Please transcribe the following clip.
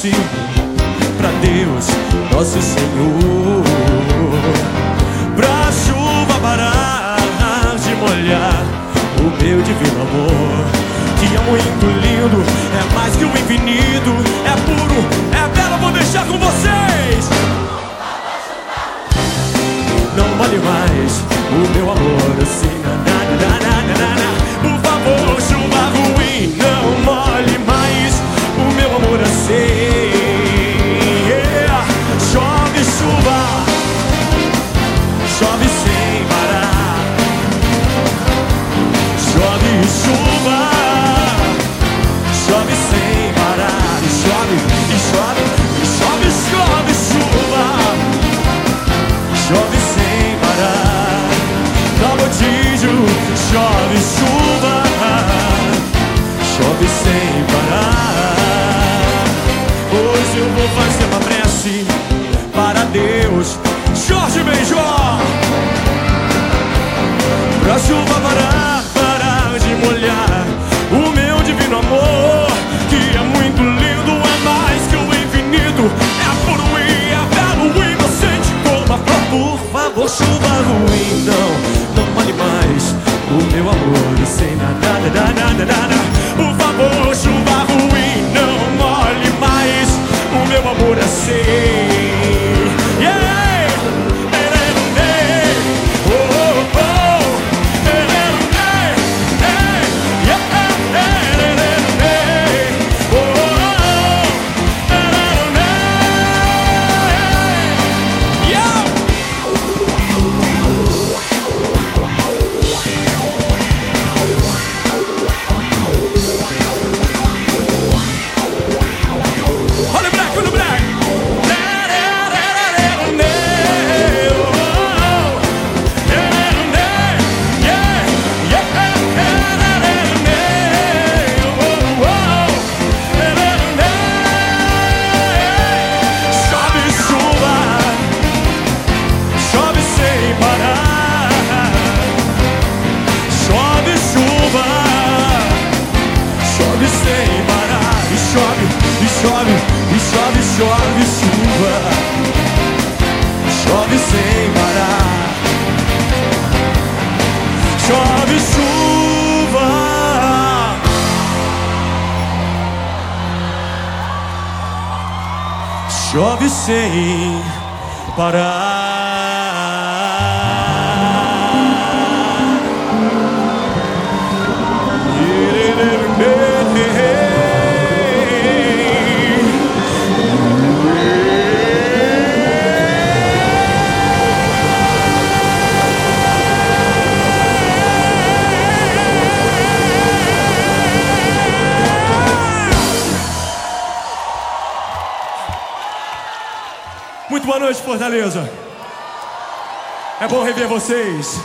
doce para Deus, nosso Senhor. Pra chuva parar de molhar o meu divino amor, que é muito lindo, é mais que o um infinito, é puro, é belo, vou deixar com você. Chuva, chove sem parar. Chove chuva, chove sem parar. E chove, e chove, e chove, chove chuva. Chove sem parar, dá botígio, chove chuva, chove sem parar. Hoje eu vou fazer chuva ruim, não, não vale mais o meu amor, sem nada, nada, nada, nada. Por favor, chuva ruim, não molhe mais o meu amor assim. Sem parar. E chove, e chove, e chove, chove chuva. Chove sem parar. Chove chuva. Chove sem parar. Muito boa noite, Fortaleza. É bom rever vocês.